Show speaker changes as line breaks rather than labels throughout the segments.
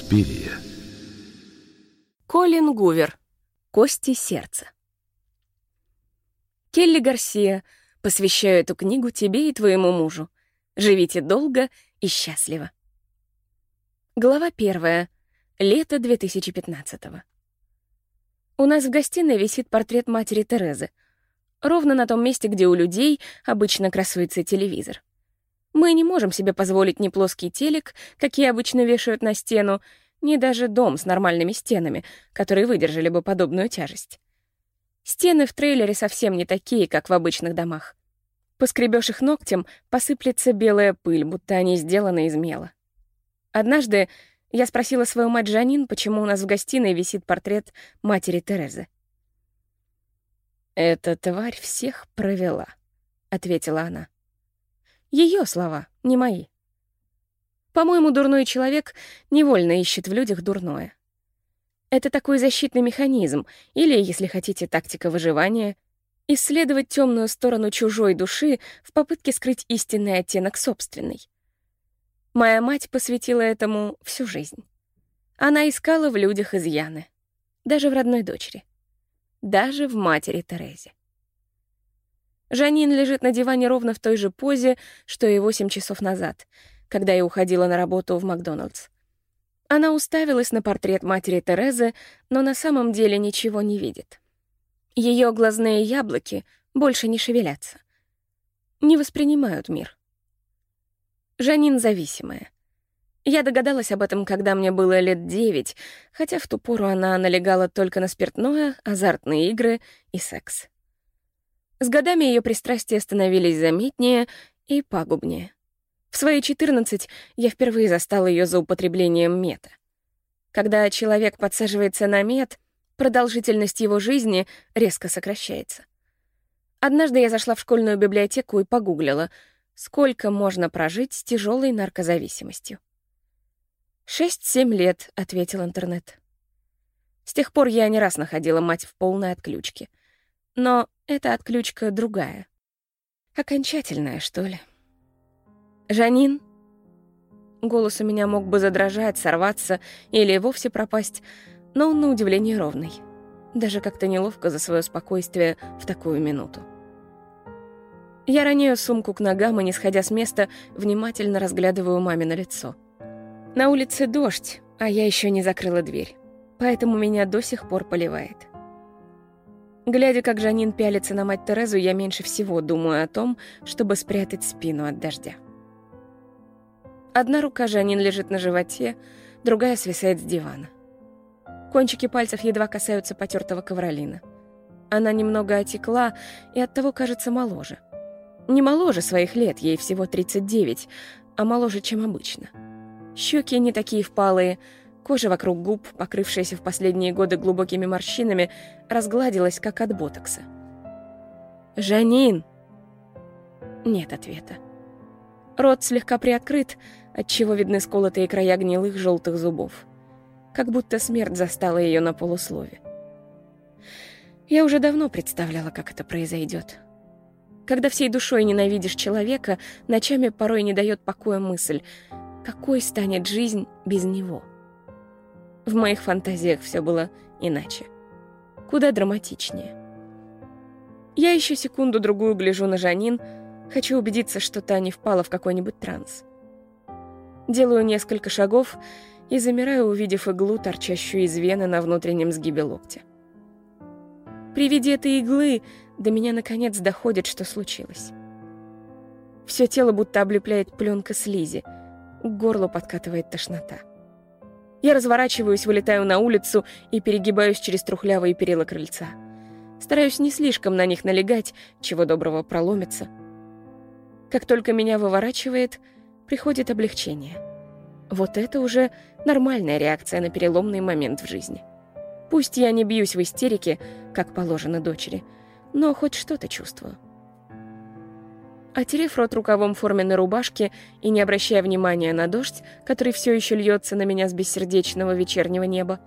Инспирия.
Колин Гувер. Кости сердца. Келли Гарсия. Посвящаю эту книгу тебе и твоему мужу. Живите долго и счастливо. Глава первая. Лето 2015 -го. У нас в гостиной висит портрет матери Терезы. Ровно на том месте, где у людей обычно красуется телевизор. Мы не можем себе позволить ни плоский телек, какие обычно вешают на стену, ни даже дом с нормальными стенами, которые выдержали бы подобную тяжесть. Стены в трейлере совсем не такие, как в обычных домах. Поскребешь их ногтем, посыплется белая пыль, будто они сделаны из мела. Однажды я спросила свою мать Жанин, почему у нас в гостиной висит портрет матери Терезы. «Эта тварь всех провела», — ответила она. Ее слова, не мои. По-моему, дурной человек невольно ищет в людях дурное. Это такой защитный механизм, или, если хотите, тактика выживания, исследовать темную сторону чужой души в попытке скрыть истинный оттенок собственной. Моя мать посвятила этому всю жизнь. Она искала в людях изъяны, даже в родной дочери, даже в матери Терезе. Жанин лежит на диване ровно в той же позе, что и восемь часов назад, когда я уходила на работу в Макдоналдс. Она уставилась на портрет матери Терезы, но на самом деле ничего не видит. Ее глазные яблоки больше не шевелятся. Не воспринимают мир. Жанин зависимая. Я догадалась об этом, когда мне было лет девять, хотя в ту пору она налегала только на спиртное, азартные игры и секс. С годами ее пристрастия становились заметнее и пагубнее. В свои 14 я впервые застала ее за употреблением мета. Когда человек подсаживается на мет, продолжительность его жизни резко сокращается. Однажды я зашла в школьную библиотеку и погуглила, сколько можно прожить с тяжелой наркозависимостью. «Шесть-семь лет», — ответил интернет. С тех пор я не раз находила мать в полной отключке. Но эта отключка другая. Окончательная, что ли. «Жанин?» Голос у меня мог бы задрожать, сорваться или вовсе пропасть, но он на удивление ровный. Даже как-то неловко за свое спокойствие в такую минуту. Я роняю сумку к ногам и, не сходя с места, внимательно разглядываю маме на лицо. На улице дождь, а я еще не закрыла дверь, поэтому меня до сих пор поливает. Глядя, как Жанин пялится на мать Терезу, я меньше всего думаю о том, чтобы спрятать спину от дождя. Одна рука Жанин лежит на животе, другая свисает с дивана. Кончики пальцев едва касаются потертого ковролина. Она немного отекла и оттого кажется моложе. Не моложе своих лет, ей всего 39, а моложе, чем обычно. Щеки не такие впалые, Кожа вокруг губ, покрывшаяся в последние годы глубокими морщинами, разгладилась, как от ботокса. «Жанин!» Нет ответа. Рот слегка приоткрыт, отчего видны сколотые края гнилых желтых зубов. Как будто смерть застала ее на полуслове. Я уже давно представляла, как это произойдет. Когда всей душой ненавидишь человека, ночами порой не дает покоя мысль, какой станет жизнь без него. В моих фантазиях все было иначе. Куда драматичнее. Я еще секунду-другую гляжу на Жанин, хочу убедиться, что та не впала в какой-нибудь транс. Делаю несколько шагов и замираю, увидев иглу, торчащую из вены на внутреннем сгибе локтя. При виде этой иглы до меня наконец доходит, что случилось. Все тело будто облепляет пленка слизи, к горлу подкатывает тошнота. Я разворачиваюсь, вылетаю на улицу и перегибаюсь через трухлявые перила крыльца. Стараюсь не слишком на них налегать, чего доброго проломится. Как только меня выворачивает, приходит облегчение. Вот это уже нормальная реакция на переломный момент в жизни. Пусть я не бьюсь в истерике, как положено дочери, но хоть что-то чувствую. Отерев рот рукавом форменной рубашки и не обращая внимания на дождь, который все еще льется на меня с бессердечного вечернего неба,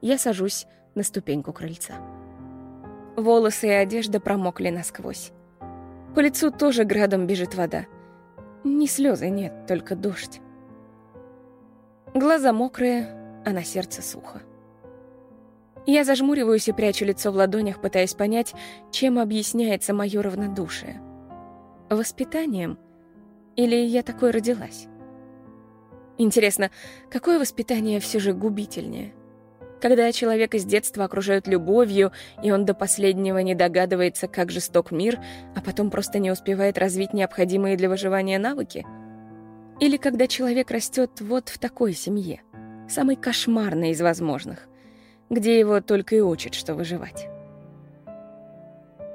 я сажусь на ступеньку крыльца. Волосы и одежда промокли насквозь. По лицу тоже градом бежит вода. Не слезы, нет, только дождь. Глаза мокрые, а на сердце сухо. Я зажмуриваюсь и прячу лицо в ладонях, пытаясь понять, чем объясняется мое равнодушие. Воспитанием? Или я такой родилась? Интересно, какое воспитание все же губительнее? Когда человека с детства окружают любовью, и он до последнего не догадывается, как жесток мир, а потом просто не успевает развить необходимые для выживания навыки? Или когда человек растет вот в такой семье, самой кошмарной из возможных, где его только и учат, что выживать?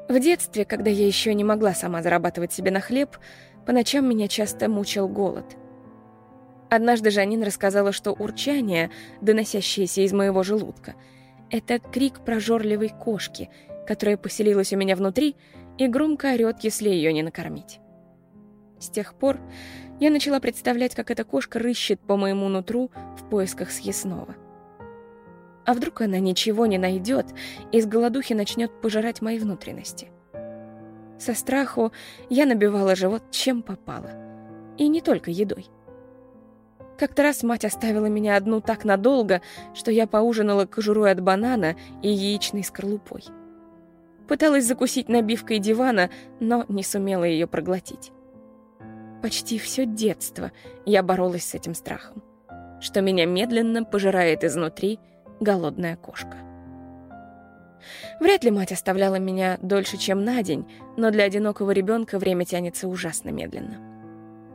В детстве, когда я еще не могла сама зарабатывать себе на хлеб, по ночам меня часто мучил голод — Однажды Жанин рассказала, что урчание, доносящееся из моего желудка, это крик прожорливой кошки, которая поселилась у меня внутри и громко орёт, если ее не накормить. С тех пор я начала представлять, как эта кошка рыщет по моему нутру в поисках съестного. А вдруг она ничего не найдет и с голодухи начнет пожирать мои внутренности? Со страху я набивала живот чем попало. И не только едой. Как-то раз мать оставила меня одну так надолго, что я поужинала кожурой от банана и яичной скорлупой. Пыталась закусить набивкой дивана, но не сумела ее проглотить. Почти все детство я боролась с этим страхом, что меня медленно пожирает изнутри голодная кошка. Вряд ли мать оставляла меня дольше, чем на день, но для одинокого ребенка время тянется ужасно медленно.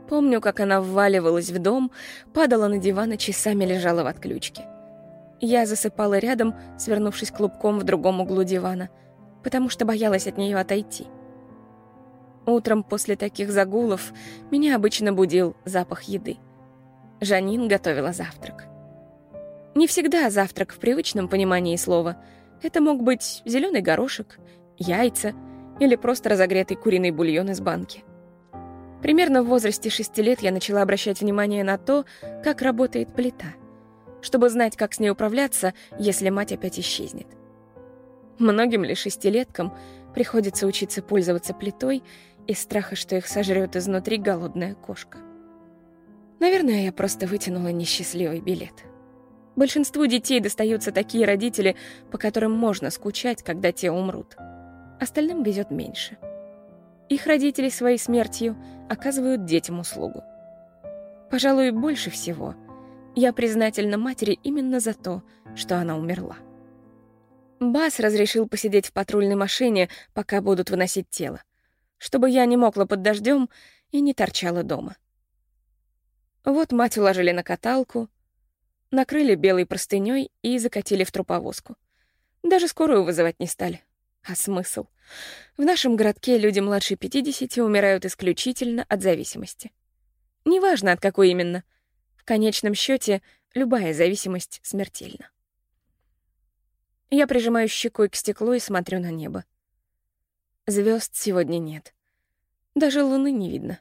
Помню, как она вваливалась в дом, падала на диван и часами лежала в отключке. Я засыпала рядом, свернувшись клубком в другом углу дивана, потому что боялась от нее отойти. Утром после таких загулов меня обычно будил запах еды. Жанин готовила завтрак. Не всегда завтрак в привычном понимании слова. Это мог быть зеленый горошек, яйца или просто разогретый куриный бульон из банки. Примерно в возрасте шести лет я начала обращать внимание на то, как работает плита, чтобы знать, как с ней управляться, если мать опять исчезнет. Многим ли шестилеткам приходится учиться пользоваться плитой из страха, что их сожрет изнутри голодная кошка. Наверное, я просто вытянула несчастливый билет. Большинству детей достаются такие родители, по которым можно скучать, когда те умрут. Остальным везет меньше — их родители своей смертью оказывают детям услугу. Пожалуй, больше всего я признательна матери именно за то, что она умерла. Бас разрешил посидеть в патрульной машине, пока будут выносить тело, чтобы я не мокла под дождем и не торчала дома. Вот мать уложили на каталку, накрыли белой простыней и закатили в труповозку. Даже скорую вызывать не стали. А смысл? В нашем городке люди младше 50 умирают исключительно от зависимости. Неважно, от какой именно. В конечном счете любая зависимость смертельна. Я прижимаю щекой к стеклу и смотрю на небо. Звезд сегодня нет. Даже луны не видно.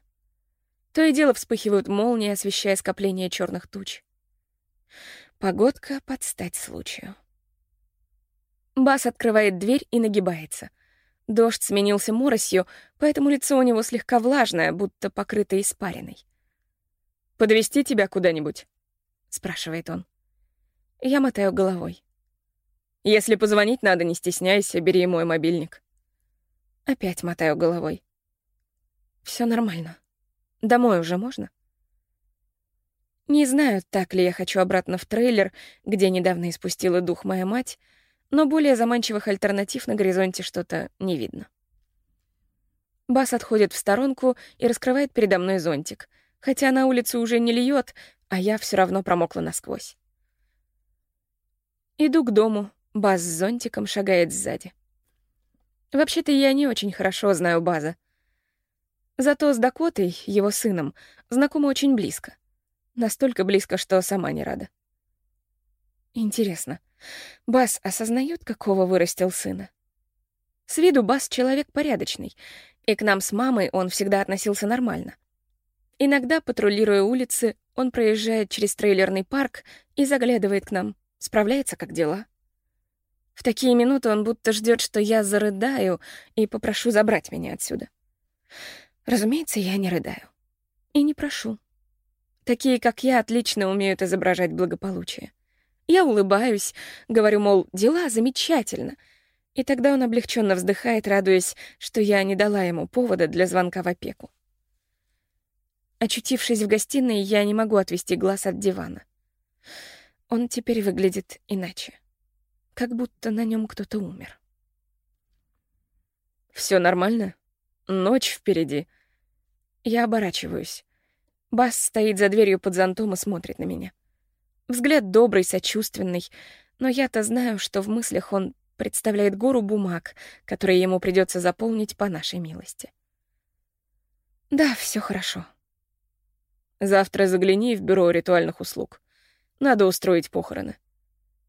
То и дело вспыхивают молнии, освещая скопление черных туч. Погодка под стать случаю. Бас открывает дверь и нагибается. Дождь сменился моросью, поэтому лицо у него слегка влажное, будто покрыто испариной. «Подвести тебя куда-нибудь?» — спрашивает он. Я мотаю головой. «Если позвонить надо, не стесняйся, бери мой мобильник». Опять мотаю головой. Все нормально. Домой уже можно?» Не знаю, так ли я хочу обратно в трейлер, где недавно испустила дух моя мать, но более заманчивых альтернатив на горизонте что-то не видно. Бас отходит в сторонку и раскрывает передо мной зонтик, хотя на улице уже не льет, а я все равно промокла насквозь. Иду к дому, Баз с зонтиком шагает сзади. Вообще-то я не очень хорошо знаю База. Зато с Дакотой, его сыном, знакома очень близко. Настолько близко, что сама не рада. Интересно, Бас осознает, какого вырастил сына? С виду Бас человек порядочный, и к нам с мамой он всегда относился нормально. Иногда, патрулируя улицы, он проезжает через трейлерный парк и заглядывает к нам, справляется, как дела. В такие минуты он будто ждет, что я зарыдаю и попрошу забрать меня отсюда. Разумеется, я не рыдаю. И не прошу. Такие, как я, отлично умеют изображать благополучие. Я улыбаюсь, говорю, мол, дела замечательно. И тогда он облегченно вздыхает, радуясь, что я не дала ему повода для звонка в опеку. Очутившись в гостиной, я не могу отвести глаз от дивана. Он теперь выглядит иначе. Как будто на нем кто-то умер. Все нормально? Ночь впереди. Я оборачиваюсь. Бас стоит за дверью под зонтом и смотрит на меня. Взгляд добрый, сочувственный, но я-то знаю, что в мыслях он представляет гору бумаг, которые ему придется заполнить по нашей милости. Да, все хорошо. Завтра загляни в бюро ритуальных услуг. Надо устроить похороны.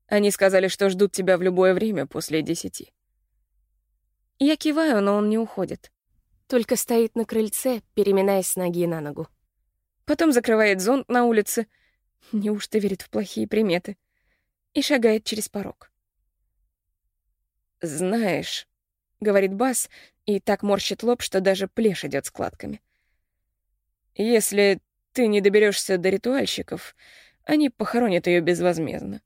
Они сказали, что ждут тебя в любое время после десяти. Я киваю, но он не уходит. Только стоит на крыльце, переминаясь с ноги на ногу. Потом закрывает зонт на улице. Неужто верит в плохие приметы? И шагает через порог. «Знаешь», — говорит Бас, и так морщит лоб, что даже плешь идет складками. «Если ты не доберешься до ритуальщиков, они похоронят ее безвозмездно.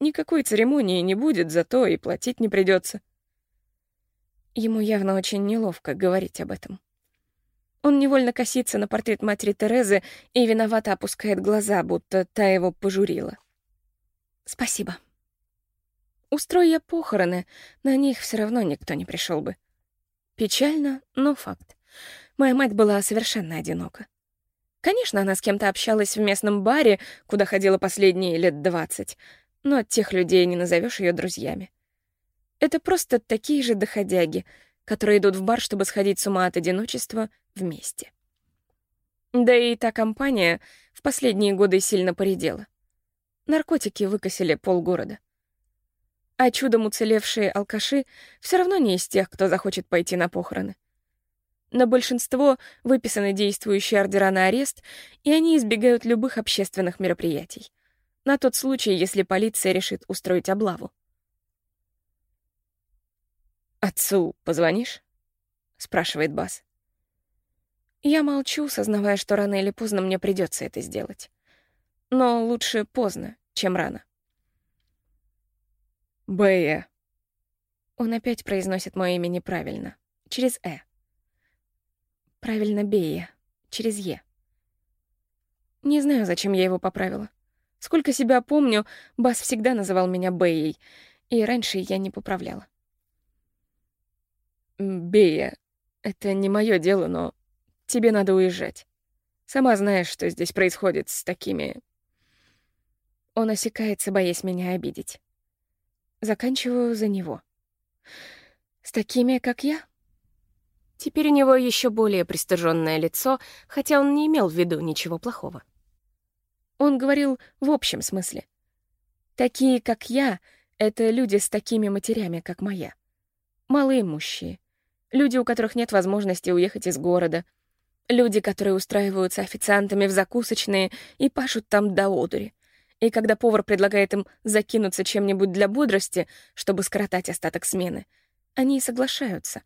Никакой церемонии не будет, зато и платить не придется. Ему явно очень неловко говорить об этом. Он невольно косится на портрет матери Терезы и виновато опускает глаза, будто та его пожурила. «Спасибо. Устрой я похороны, на них все равно никто не пришел бы. Печально, но факт. Моя мать была совершенно одинока. Конечно, она с кем-то общалась в местном баре, куда ходила последние лет двадцать, но тех людей не назовешь ее друзьями. Это просто такие же доходяги, которые идут в бар, чтобы сходить с ума от одиночества вместе. Да и та компания в последние годы сильно поредела. Наркотики выкосили полгорода. А чудом уцелевшие алкаши все равно не из тех, кто захочет пойти на похороны. На большинство выписаны действующие ордера на арест, и они избегают любых общественных мероприятий. На тот случай, если полиция решит устроить облаву. «Отцу позвонишь?» — спрашивает Бас. Я молчу, сознавая, что рано или поздно мне придется это сделать. Но лучше поздно, чем рано. «Бэя». Он опять произносит мое имя неправильно, через «э». Правильно, Бея. Через «е». Не знаю, зачем я его поправила. Сколько себя помню, Бас всегда называл меня Беей, и раньше я не поправляла. «Бея, это не мое дело, но тебе надо уезжать. Сама знаешь, что здесь происходит с такими...» Он осекается, боясь меня обидеть. Заканчиваю за него. «С такими, как я?» Теперь у него еще более пристыженное лицо, хотя он не имел в виду ничего плохого. Он говорил в общем смысле. Такие, как я, — это люди с такими матерями, как моя. Малоимущие. Люди, у которых нет возможности уехать из города. Люди, которые устраиваются официантами в закусочные и пашут там до одури. И когда повар предлагает им закинуться чем-нибудь для бодрости, чтобы скоротать остаток смены — они соглашаются,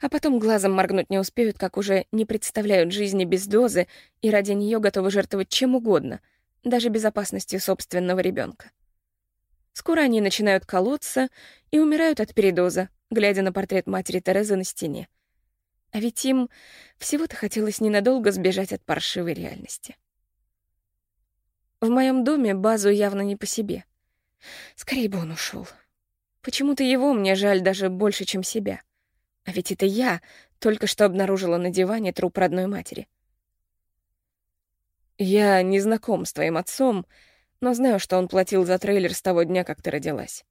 а потом глазом моргнуть не успеют, как уже не представляют жизни без дозы и ради нее готовы жертвовать чем угодно, даже безопасностью собственного ребенка. Скоро они начинают колоться и умирают от передоза, глядя на портрет матери Терезы на стене. А ведь им всего-то хотелось ненадолго сбежать от паршивой реальности. В моем доме базу явно не по себе. Скорее бы он ушел. Почему-то его мне жаль даже больше, чем себя. А ведь это я только что обнаружила на диване труп родной матери. Я не знаком с твоим отцом, но знаю, что он платил за трейлер с того дня, как ты родилась.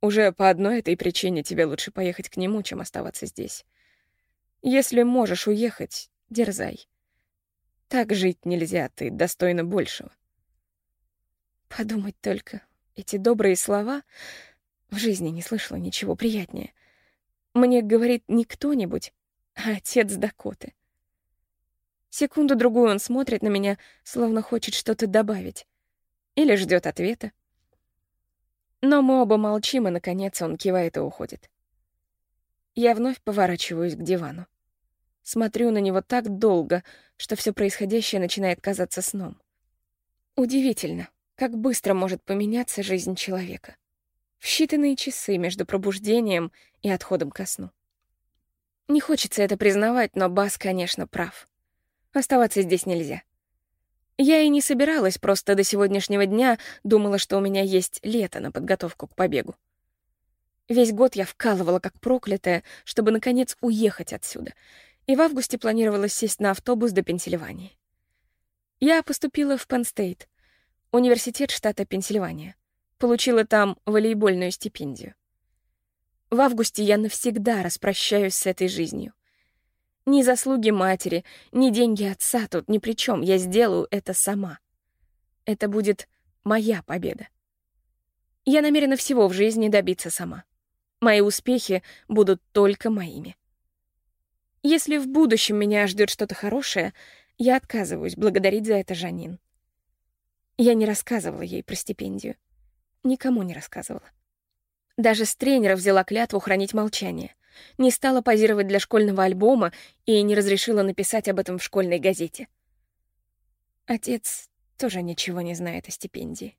Уже по одной этой причине тебе лучше поехать к нему, чем оставаться здесь. Если можешь уехать, дерзай. Так жить нельзя, ты достойна большего. Подумать только, эти добрые слова в жизни не слышала ничего приятнее. Мне говорит не кто-нибудь, а отец Дакоты. Секунду-другую он смотрит на меня, словно хочет что-то добавить. Или ждет ответа. Но мы оба молчим, и, наконец, он кивает и уходит. Я вновь поворачиваюсь к дивану. Смотрю на него так долго, что все происходящее начинает казаться сном. Удивительно, как быстро может поменяться жизнь человека. В считанные часы между пробуждением и отходом ко сну. Не хочется это признавать, но Бас, конечно, прав. Оставаться здесь нельзя. Я и не собиралась, просто до сегодняшнего дня думала, что у меня есть лето на подготовку к побегу. Весь год я вкалывала как проклятая, чтобы, наконец, уехать отсюда, и в августе планировала сесть на автобус до Пенсильвании. Я поступила в Пенн-Стейт, университет штата Пенсильвания. Получила там волейбольную стипендию. В августе я навсегда распрощаюсь с этой жизнью. Ни заслуги матери, ни деньги отца тут ни при чем. Я сделаю это сама. Это будет моя победа. Я намерена всего в жизни добиться сама. Мои успехи будут только моими. Если в будущем меня ждет что-то хорошее, я отказываюсь благодарить за это Жанин. Я не рассказывала ей про стипендию. Никому не рассказывала. Даже с тренера взяла клятву хранить молчание. Не стала позировать для школьного альбома и не разрешила написать об этом в школьной газете. Отец тоже ничего не знает о стипендии.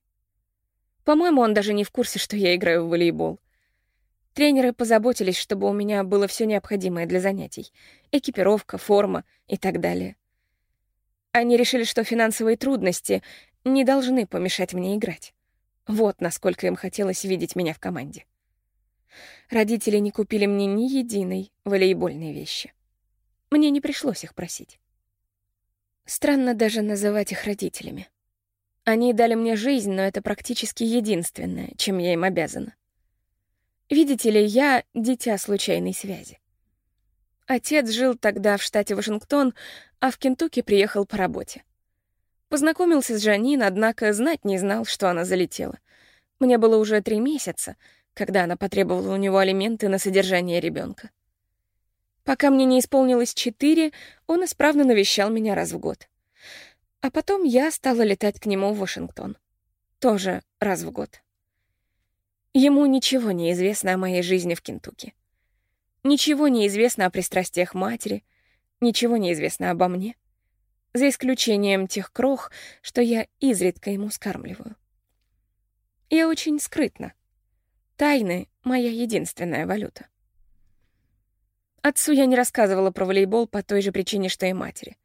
По-моему, он даже не в курсе, что я играю в волейбол. Тренеры позаботились, чтобы у меня было все необходимое для занятий. Экипировка, форма и так далее. Они решили, что финансовые трудности не должны помешать мне играть. Вот насколько им хотелось видеть меня в команде. Родители не купили мне ни единой волейбольной вещи. Мне не пришлось их просить. Странно даже называть их родителями. Они дали мне жизнь, но это практически единственное, чем я им обязана. Видите ли, я — дитя случайной связи. Отец жил тогда в штате Вашингтон, а в Кентукки приехал по работе. Познакомился с Жанин, однако знать не знал, что она залетела. Мне было уже три месяца, когда она потребовала у него алименты на содержание ребенка. Пока мне не исполнилось четыре, он исправно навещал меня раз в год. А потом я стала летать к нему в Вашингтон. Тоже раз в год. Ему ничего не известно о моей жизни в Кентукки. Ничего не известно о пристрастиях матери, ничего не известно обо мне, за исключением тех крох, что я изредка ему скармливаю. Я очень скрытна. Тайны — моя единственная валюта. Отцу я не рассказывала про волейбол по той же причине, что и матери.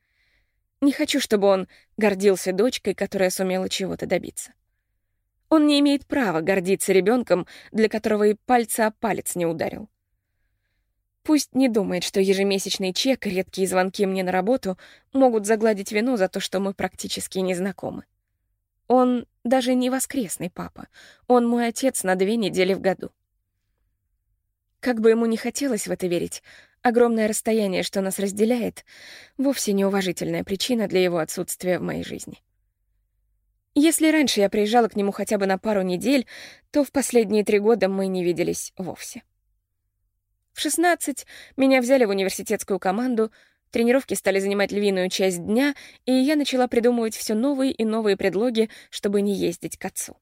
Не хочу, чтобы он гордился дочкой, которая сумела чего-то добиться. Он не имеет права гордиться ребенком, для которого и пальца о палец не ударил. Пусть не думает, что ежемесячный чек и редкие звонки мне на работу могут загладить вину за то, что мы практически не знакомы. Он даже не воскресный папа. Он мой отец на две недели в году. Как бы ему ни хотелось в это верить, огромное расстояние, что нас разделяет, вовсе неуважительная причина для его отсутствия в моей жизни. Если раньше я приезжала к нему хотя бы на пару недель, то в последние три года мы не виделись вовсе. В 16 меня взяли в университетскую команду, тренировки стали занимать львиную часть дня, и я начала придумывать все новые и новые предлоги, чтобы не ездить к отцу.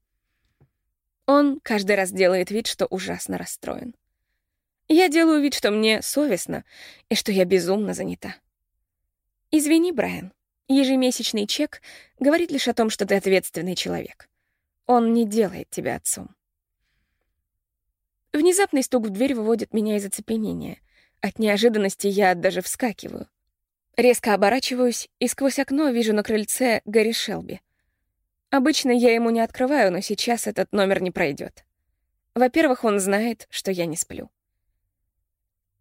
Он каждый раз делает вид, что ужасно расстроен. Я делаю вид, что мне совестно и что я безумно занята. Извини, Брайан, Ежемесячный чек говорит лишь о том, что ты ответственный человек. Он не делает тебя отцом. Внезапный стук в дверь выводит меня из оцепенения. От неожиданности я даже вскакиваю. Резко оборачиваюсь и сквозь окно вижу на крыльце Гарри Шелби. Обычно я ему не открываю, но сейчас этот номер не пройдет. Во-первых, он знает, что я не сплю.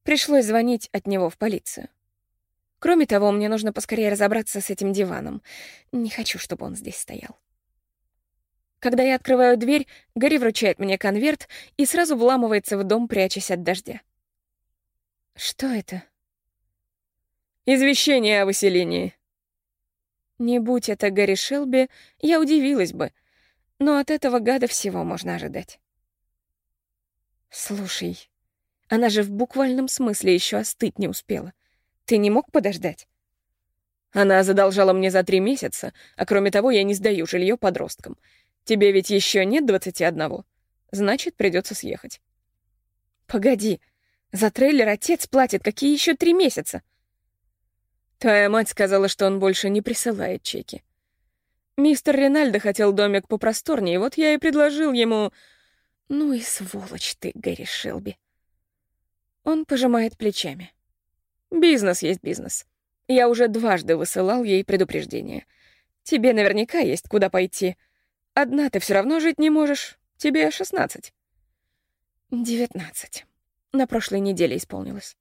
Пришлось звонить от него в полицию. Кроме того, мне нужно поскорее разобраться с этим диваном. Не хочу, чтобы он здесь стоял. Когда я открываю дверь, Гарри вручает мне конверт и сразу вламывается в дом, прячась от дождя. Что это? Извещение о выселении. Не будь это Гарри Шелби, я удивилась бы, но от этого гада всего можно ожидать. Слушай, она же в буквальном смысле еще остыть не успела. Ты не мог подождать? Она задолжала мне за три месяца, а кроме того, я не сдаю жилье подросткам. Тебе ведь еще нет двадцати одного. Значит, придется съехать. Погоди, за трейлер отец платит какие еще три месяца? Твоя мать сказала, что он больше не присылает чеки. Мистер Ринальдо хотел домик попросторнее, вот я и предложил ему... Ну и сволочь ты, Гэри Шелби. Он пожимает плечами. Бизнес есть бизнес. Я уже дважды высылал ей предупреждение. Тебе наверняка есть куда пойти. Одна ты все равно жить не можешь. Тебе шестнадцать. Девятнадцать. На прошлой неделе исполнилось.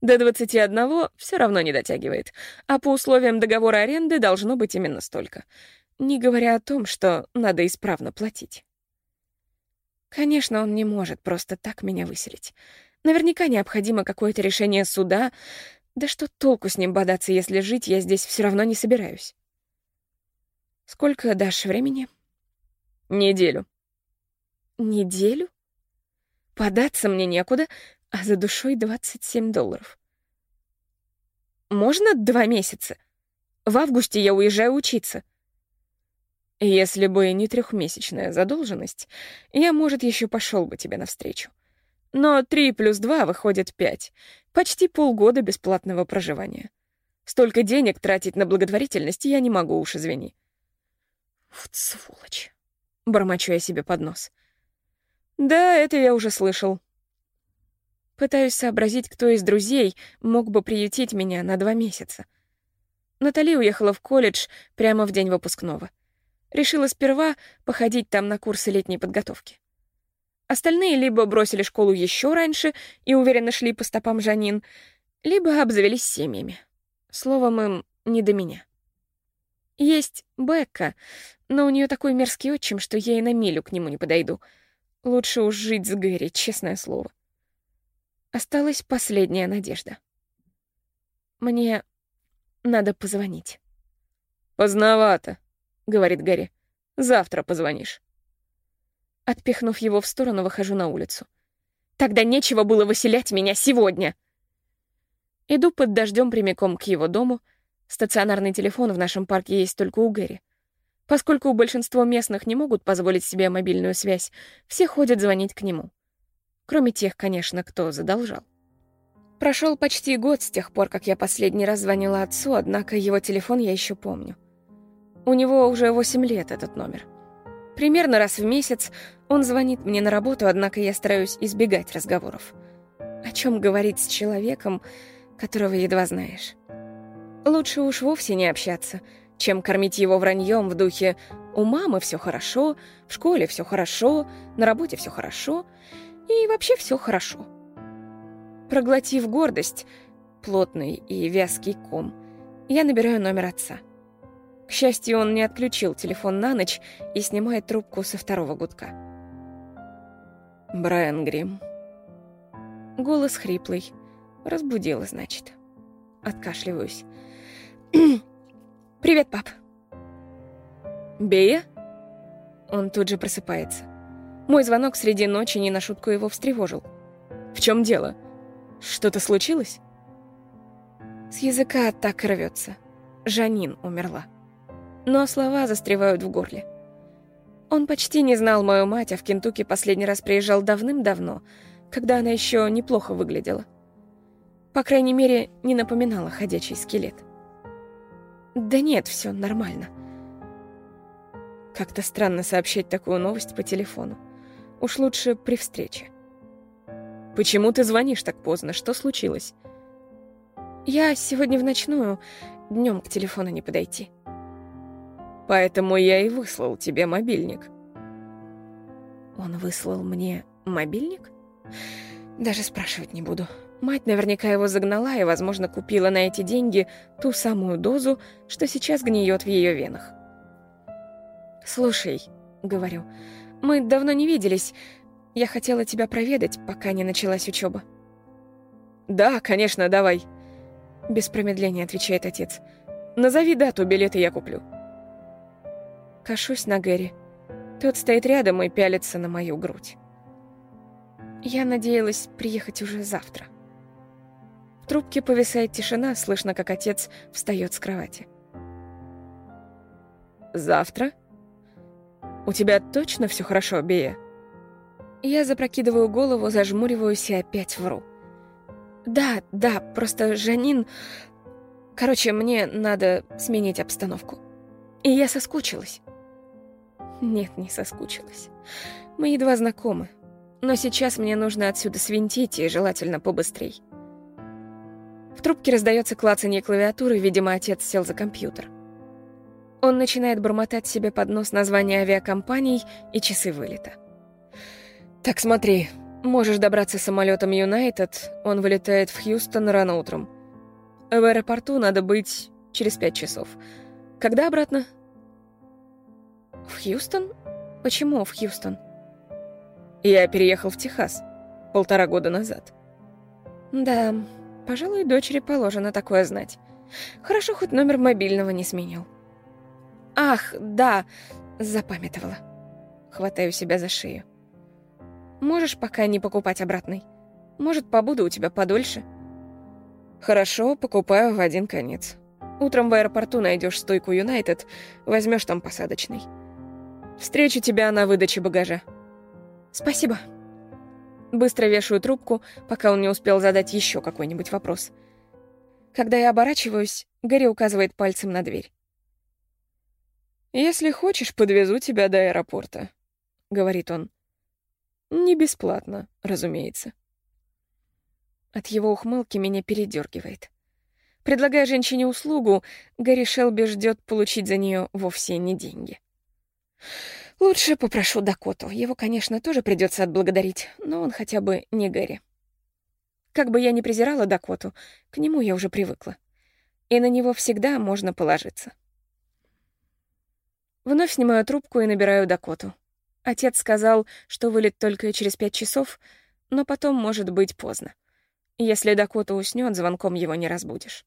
До двадцати одного все равно не дотягивает, а по условиям договора аренды должно быть именно столько. Не говоря о том, что надо исправно платить. Конечно, он не может просто так меня выселить. Наверняка необходимо какое-то решение суда. Да что толку с ним бодаться, если жить я здесь все равно не собираюсь? Сколько дашь времени? Неделю. Неделю? Податься мне некуда, а за душой 27 долларов. Можно два месяца? В августе я уезжаю учиться. Если бы не трехмесячная задолженность, я, может, еще пошел бы тебе навстречу. Но три плюс два выходит пять. Почти полгода бесплатного проживания. Столько денег тратить на благотворительность я не могу, уж извини. Вот сволочь. Бормочу я себе под нос. Да, это я уже слышал. Пытаюсь сообразить, кто из друзей мог бы приютить меня на два месяца. Натали уехала в колледж прямо в день выпускного. Решила сперва походить там на курсы летней подготовки. Остальные либо бросили школу еще раньше и уверенно шли по стопам Жанин, либо обзавелись семьями. Словом, им не до меня. Есть Бекка, но у нее такой мерзкий отчим, что я и на милю к нему не подойду — Лучше уж жить с Гэри, честное слово. Осталась последняя надежда. Мне надо позвонить. «Поздновато», — говорит Гэри. «Завтра позвонишь». Отпихнув его в сторону, выхожу на улицу. «Тогда нечего было выселять меня сегодня!» Иду под дождем прямиком к его дому. Стационарный телефон в нашем парке есть только у Гэри. Поскольку большинство местных не могут позволить себе мобильную связь, все ходят звонить к нему. Кроме тех, конечно, кто задолжал. Прошел почти год с тех пор, как я последний раз звонила отцу, однако его телефон я еще помню. У него уже 8 лет этот номер. Примерно раз в месяц он звонит мне на работу, однако я стараюсь избегать разговоров. О чем говорить с человеком, которого едва знаешь. Лучше уж вовсе не общаться — чем кормить его враньем в духе «у мамы все хорошо», «в школе все хорошо», «на работе все хорошо» и вообще все хорошо. Проглотив гордость, плотный и вязкий ком, я набираю номер отца. К счастью, он не отключил телефон на ночь и снимает трубку со второго гудка. Брайан Грим. Голос хриплый. Разбудила, значит. Откашливаюсь. «Привет, пап». «Бея?» Он тут же просыпается. Мой звонок среди ночи не на шутку его встревожил. «В чем дело? Что-то случилось?» С языка так рвется. Жанин умерла. Но слова застревают в горле. Он почти не знал мою мать, а в Кентукки последний раз приезжал давным-давно, когда она еще неплохо выглядела. По крайней мере, не напоминала ходячий скелет. Да нет, все нормально. Как-то странно сообщать такую новость по телефону. Уж лучше при встрече. Почему ты звонишь так поздно? Что случилось? Я сегодня в ночную, днем к телефону не подойти. Поэтому я и выслал тебе мобильник. Он выслал мне мобильник? Даже спрашивать не буду. Мать наверняка его загнала и, возможно, купила на эти деньги ту самую дозу, что сейчас гниет в ее венах. «Слушай», — говорю, — «мы давно не виделись. Я хотела тебя проведать, пока не началась учеба». «Да, конечно, давай», — без промедления отвечает отец. «Назови дату, билеты я куплю». Кашусь на Гэри. Тот стоит рядом и пялится на мою грудь. Я надеялась приехать уже завтра. В трубке повисает тишина, слышно, как отец встает с кровати. «Завтра? У тебя точно все хорошо, Бея?» Я запрокидываю голову, зажмуриваюсь и опять вру. «Да, да, просто Жанин... Короче, мне надо сменить обстановку. И я соскучилась. Нет, не соскучилась. Мы едва знакомы. Но сейчас мне нужно отсюда свинтить, и желательно побыстрей. В трубке раздается клацанье клавиатуры, видимо, отец сел за компьютер. Он начинает бормотать себе под нос название авиакомпаний и часы вылета. «Так смотри, можешь добраться самолетом Юнайтед, он вылетает в Хьюстон рано утром. В аэропорту надо быть через пять часов. Когда обратно?» «В Хьюстон? Почему в Хьюстон?»
«Я переехал в Техас полтора года назад».
«Да, пожалуй, дочери положено такое знать. Хорошо, хоть номер мобильного не сменил». «Ах, да!» — запамятовала. Хватаю себя за шею. «Можешь пока не покупать обратный? Может, побуду у тебя подольше?»
«Хорошо, покупаю в один конец. Утром в аэропорту найдешь стойку Юнайтед, возьмешь там посадочный. Встречу тебя на выдаче багажа».
«Спасибо». Быстро вешаю трубку, пока он не успел задать еще какой-нибудь вопрос. Когда я оборачиваюсь, Гарри указывает пальцем на дверь.
«Если хочешь, подвезу тебя до аэропорта», — говорит он. «Не бесплатно, разумеется».
От его ухмылки меня передергивает. Предлагая женщине услугу, Гарри Шелби ждет получить за нее вовсе не деньги. Лучше попрошу Дакоту. Его, конечно, тоже придется отблагодарить, но он хотя бы не Гэри. Как бы я ни презирала Дакоту, к нему я уже привыкла. И на него всегда можно положиться. Вновь снимаю трубку и набираю Дакоту. Отец сказал, что вылет только через пять часов, но потом может быть поздно. Если Дакота уснет, звонком его не разбудишь.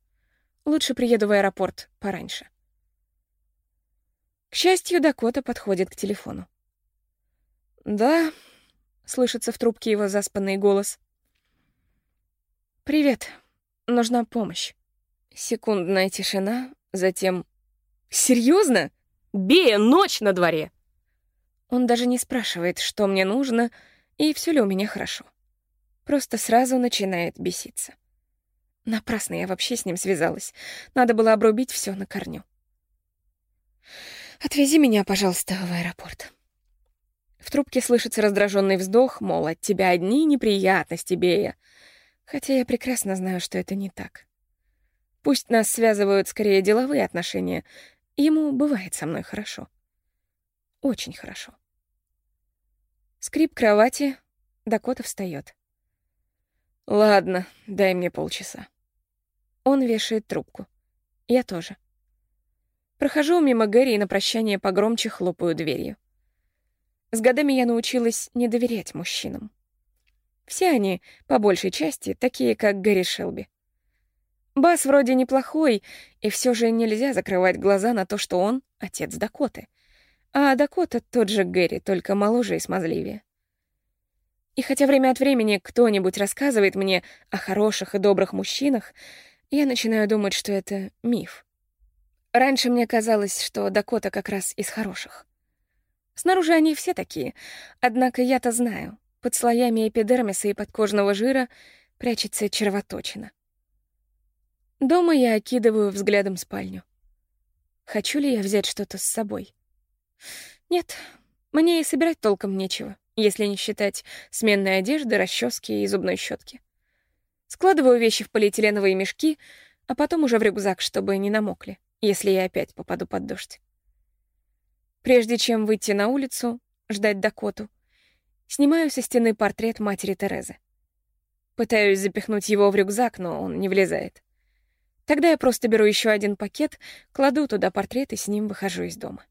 Лучше приеду в аэропорт пораньше. К счастью, Дакота подходит к телефону. «Да», — слышится в трубке его заспанный голос. «Привет. Нужна помощь». Секундная тишина, затем... «Серьезно? Бея, ночь на дворе!» Он даже не спрашивает, что мне нужно и все ли у меня хорошо. Просто сразу начинает беситься. Напрасно я вообще с ним связалась. Надо было обрубить все на корню. «Отвези меня, пожалуйста, в аэропорт». В трубке слышится раздраженный вздох, мол, от тебя одни неприятности, Бея. Хотя я прекрасно знаю, что это не так. Пусть нас связывают скорее деловые отношения, ему бывает со мной хорошо. Очень хорошо. Скрип кровати, Дакота встает. «Ладно, дай мне полчаса». Он вешает трубку. Я тоже. Прохожу мимо Гэри и на прощание погромче хлопаю дверью. С годами я научилась не доверять мужчинам. Все они, по большей части, такие, как Гэри Шелби. Бас вроде неплохой, и все же нельзя закрывать глаза на то, что он — отец Дакоты. А Дакота тот же Гэри, только моложе и смазливее. И хотя время от времени кто-нибудь рассказывает мне о хороших и добрых мужчинах, я начинаю думать, что это миф. Раньше мне казалось, что Дакота как раз из хороших. Снаружи они все такие, однако я-то знаю, под слоями эпидермиса и подкожного жира прячется червоточина. Дома я окидываю взглядом спальню. Хочу ли я взять что-то с собой? Нет, мне и собирать толком нечего, если не считать сменной одежды, расчески и зубной щетки. Складываю вещи в полиэтиленовые мешки, а потом уже в рюкзак, чтобы не намокли если я опять попаду под дождь. Прежде чем выйти на улицу, ждать Дакоту, снимаю со стены портрет матери Терезы. Пытаюсь запихнуть его в рюкзак, но он не влезает. Тогда я просто беру еще один пакет, кладу туда портрет и с ним выхожу из дома.